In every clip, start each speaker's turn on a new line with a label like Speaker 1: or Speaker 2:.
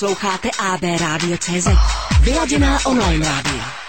Speaker 1: Posloucháte AB Radio CZ. Vyladěná online rádia.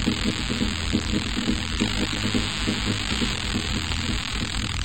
Speaker 1: Thank you.